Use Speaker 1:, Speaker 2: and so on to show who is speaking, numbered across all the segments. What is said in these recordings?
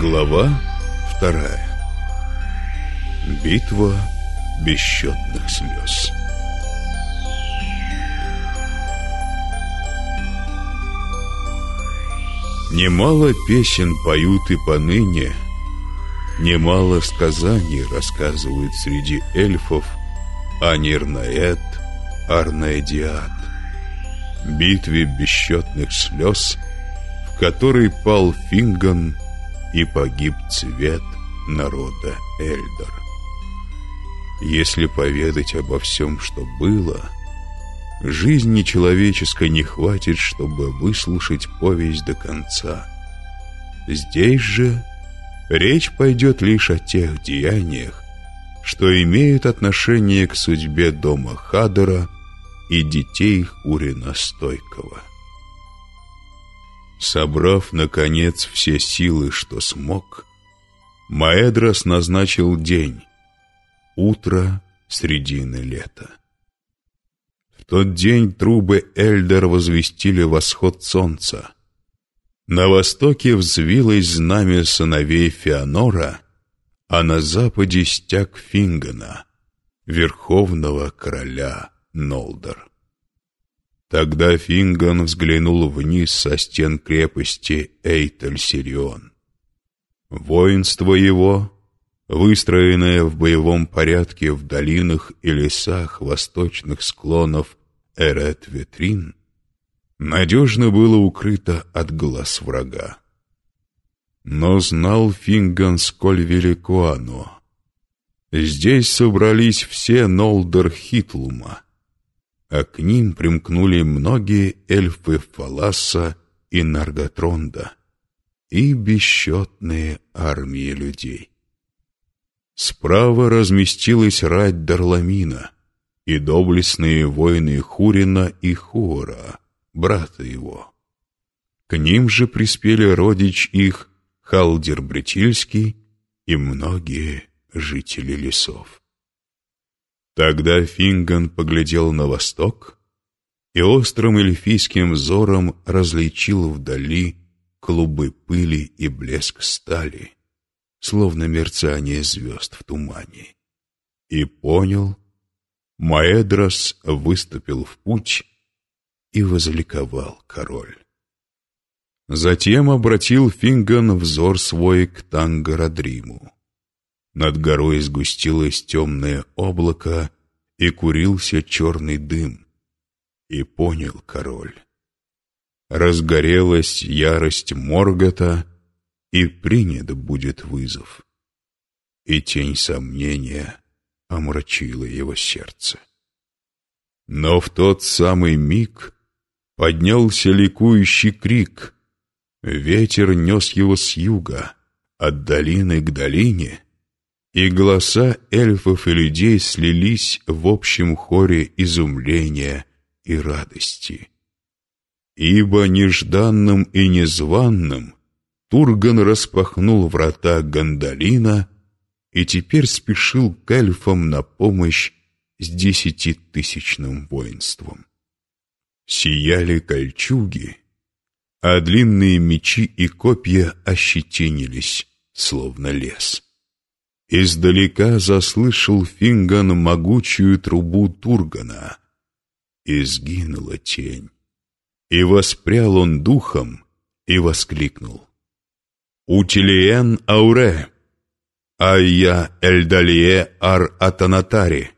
Speaker 1: Глава вторая. Битва бесчетных слез. Немало песен поют и поныне, Немало сказаний рассказывают среди эльфов О Нирнаэт, Арнаэдиат, Битве бесчетных слез, В которой пал Финган И погиб цвет народа Эльдор. Если поведать обо всем, что было — Жизни человеческой не хватит, чтобы выслушать повесть до конца. Здесь же речь пойдет лишь о тех деяниях, что имеют отношение к судьбе дома Хадора и детей Хурина Стойкого. Собрав, наконец, все силы, что смог, Маэдрос назначил день — утро середины лета тот день трубы Эльдер возвестили восход солнца. На востоке взвилось знамя сыновей Феонора, а на западе стяг Фингана, верховного короля Нолдор. Тогда Финган взглянул вниз со стен крепости Эйтель-Сирион. Воинство его, выстроенное в боевом порядке в долинах и лесах восточных склонов Эрет-Витрин надежно было укрыто от глаз врага. Но знал Финган, сколь велико оно. Здесь собрались все Нолдер Хитлума, а к ним примкнули многие эльфы Фаласа и Нарготронда и бесчетные армии людей. Справа разместилась рать Дарламина — и доблестные воины Хурина и Хуора, брата его. К ним же приспели родич их Халдер Бретильский и многие жители лесов. Тогда Финган поглядел на восток и острым эльфийским взором различил вдали клубы пыли и блеск стали, словно мерцание звезд в тумане, и понял, Маэдрос выступил в путь, и возликовал король. Затем обратил Финган взор свой к Тангарадриму. Над горой сгустилось темное облако, и курился черный дым. И понял король. Разгорелась ярость Моргота, и принят будет вызов. И тень сомнения омрачило его сердце. Но в тот самый миг поднялся ликующий крик. Ветер нес его с юга, от долины к долине, и голоса эльфов и людей слились в общем хоре изумления и радости. Ибо нежданным и незваным Турган распахнул врата Гандалина и теперь спешил к эльфам на помощь с десятитысячным воинством. Сияли кольчуги, а длинные мечи и копья ощетинились, словно лес. Издалека заслышал Финган могучую трубу Тургана, и сгинула тень. И воспрял он духом и воскликнул. «Утилиен ауре!» Айя Эльдалие Ар Атанатари,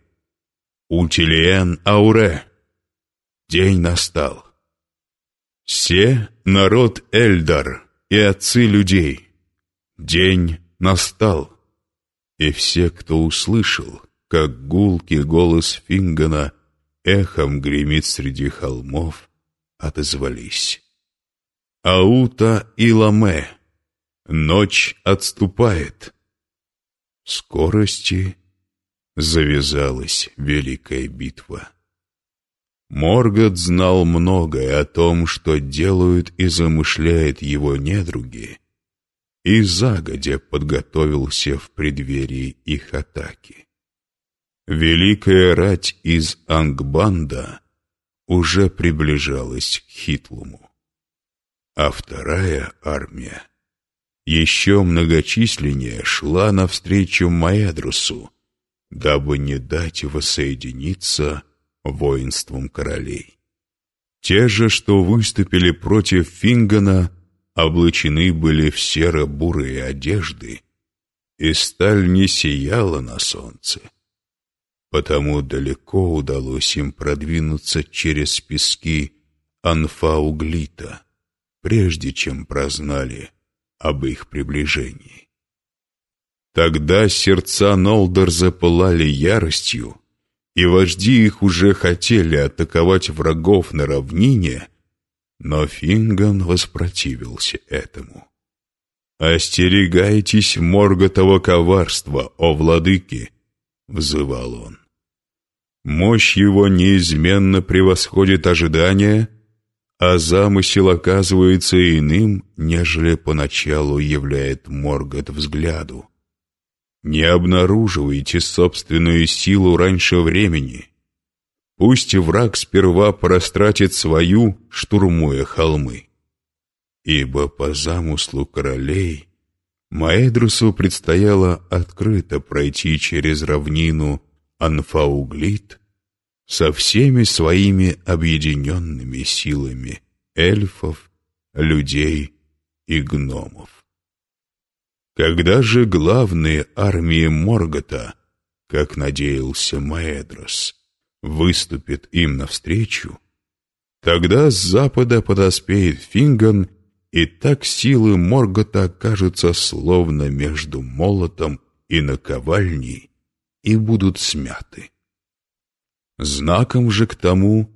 Speaker 1: Утилиен Ауре. День настал. Все народ Эльдар и отцы людей. День настал. И все, кто услышал, как гулкий голос Фингана эхом гремит среди холмов, отозвались. Аута и Ламе. Ночь отступает скорости завязалась великая битва. Моргот знал многое о том, что делают и замышляют его недруги, и загодя подготовился в преддверии их атаки. Великая рать из Ангбанда уже приближалась к Хитлуму, а вторая армия еще многочисленнее шла навстречу Маэдрусу, дабы не дать воссоединиться воинством королей. Те же, что выступили против Фингана, облачены были в серо-бурые одежды, и сталь не сияла на солнце. Потому далеко удалось им продвинуться через пески Анфауглита, прежде чем прознали об их приближении. Тогда сердца Нолдор запылали яростью, и вожди их уже хотели атаковать врагов на равнине, но Финган воспротивился этому. «Остерегайтесь морготого коварства, о владыки!» — взывал он. «Мощь его неизменно превосходит ожидания, а замысел оказывается иным, нежели поначалу являет Моргот взгляду. Не обнаруживайте собственную силу раньше времени. Пусть враг сперва простратит свою, штурмуя холмы. Ибо по замыслу королей Маэдрусу предстояло открыто пройти через равнину Анфауглит со всеми своими объединенными силами эльфов, людей и гномов. Когда же главные армии Моргота, как надеялся Маэдрос, выступят им навстречу, тогда с запада подоспеет Финган, и так силы Моргота окажутся словно между молотом и наковальней и будут смяты. Знаком же к тому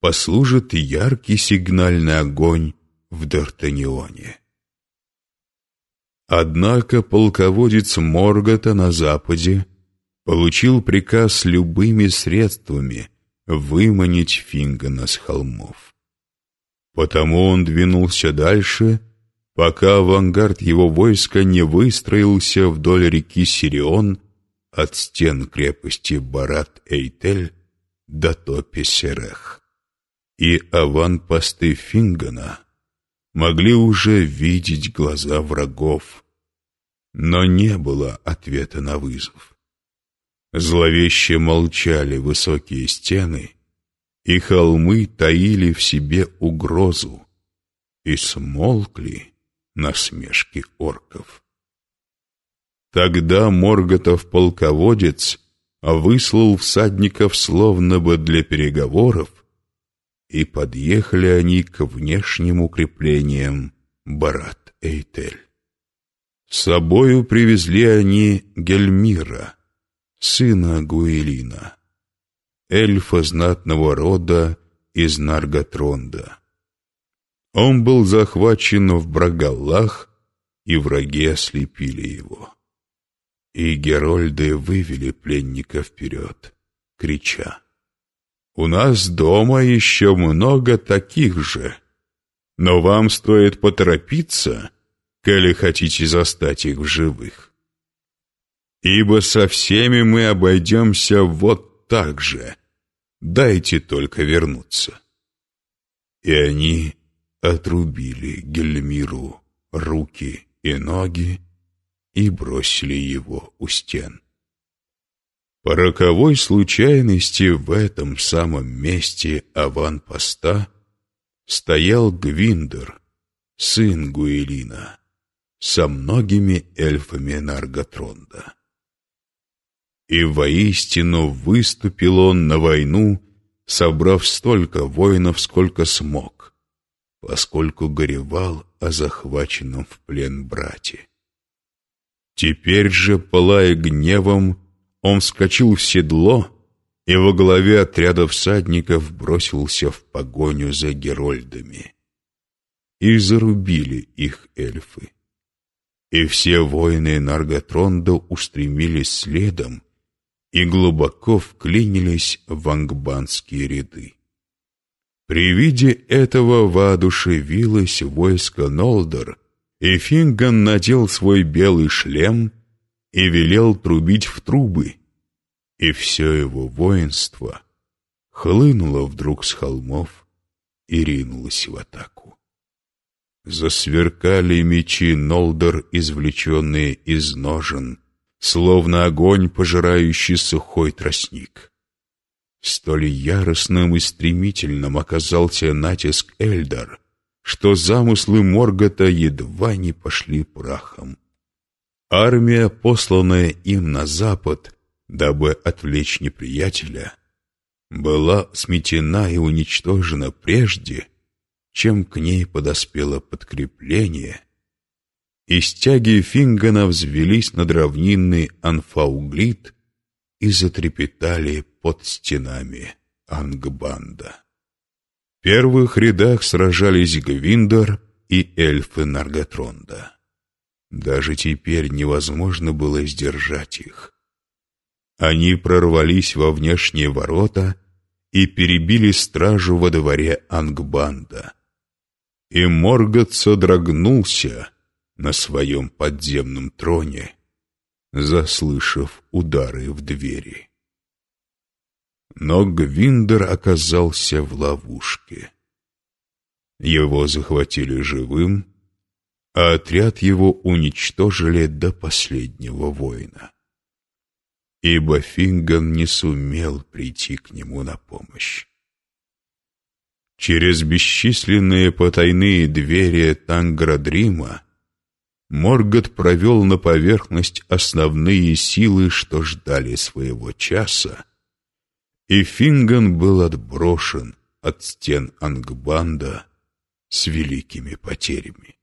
Speaker 1: послужит яркий сигнальный огонь в Д'Артанионе. Однако полководец Моргота на западе получил приказ любыми средствами выманить Фингана с холмов. Потому он двинулся дальше, пока авангард его войска не выстроился вдоль реки Сирион от стен крепости Барат-Эйтель до Топи-Серех. И аванпосты Фингана могли уже видеть глаза врагов, но не было ответа на вызов. Зловеще молчали высокие стены, и холмы таили в себе угрозу, и смолкли насмешки орков. Тогда Морготов полководец выслал всадников словно бы для переговоров, и подъехали они к внешним укреплениям Барат-Эйтель. С собою привезли они Гельмира, сына Гуэлина, эльфа знатного рода из Нарготронда. Он был захвачен в Брагаллах, и враги ослепили его. И Герольды вывели пленника вперед, крича. У нас дома еще много таких же. Но вам стоит поторопиться, коли хотите застать их в живых. Ибо со всеми мы обойдемся вот так же. Дайте только вернуться. И они отрубили Гельмиру руки и ноги и бросили его у стен. По роковой случайности в этом самом месте аванпоста стоял Гвиндер, сын Гуэлина, со многими эльфами Нарготронда. И воистину выступил он на войну, собрав столько воинов, сколько смог, поскольку горевал о захваченном в плен брате. Теперь же, пылая гневом, он вскочил в седло и во главе отряда всадников бросился в погоню за герольдами. И зарубили их эльфы. И все воины Нарготронда устремились следом и глубоко вклинились в ангбанские ряды. При виде этого воодушевилось войско Нолдор, и Финган надел свой белый шлем и велел трубить в трубы, и все его воинство хлынуло вдруг с холмов и ринулось в атаку. Засверкали мечи Нолдор, извлеченные из ножен, словно огонь, пожирающий сухой тростник. Столь яростным и стремительным оказался натиск Эльдар, что замыслы Моргота едва не пошли прахом. Армия, посланная им на запад, дабы отвлечь неприятеля, была сметена и уничтожена прежде, чем к ней подоспело подкрепление, и стяги Фингана взвелись над равнинный Анфауглит и затрепетали под стенами Ангбанда. В первых рядах сражались Гвиндор и эльфы Нарготронда. Даже теперь невозможно было сдержать их. Они прорвались во внешние ворота и перебили стражу во дворе Ангбанда. И Моргот содрогнулся на своем подземном троне, заслышав удары в двери. Но Гвиндер оказался в ловушке. Его захватили живым, а отряд его уничтожили до последнего воина. Ибо Финган не сумел прийти к нему на помощь. Через бесчисленные потайные двери Танградрима Моргот провел на поверхность основные силы, что ждали своего часа, и Финган был отброшен от стен Ангбанда с великими потерями.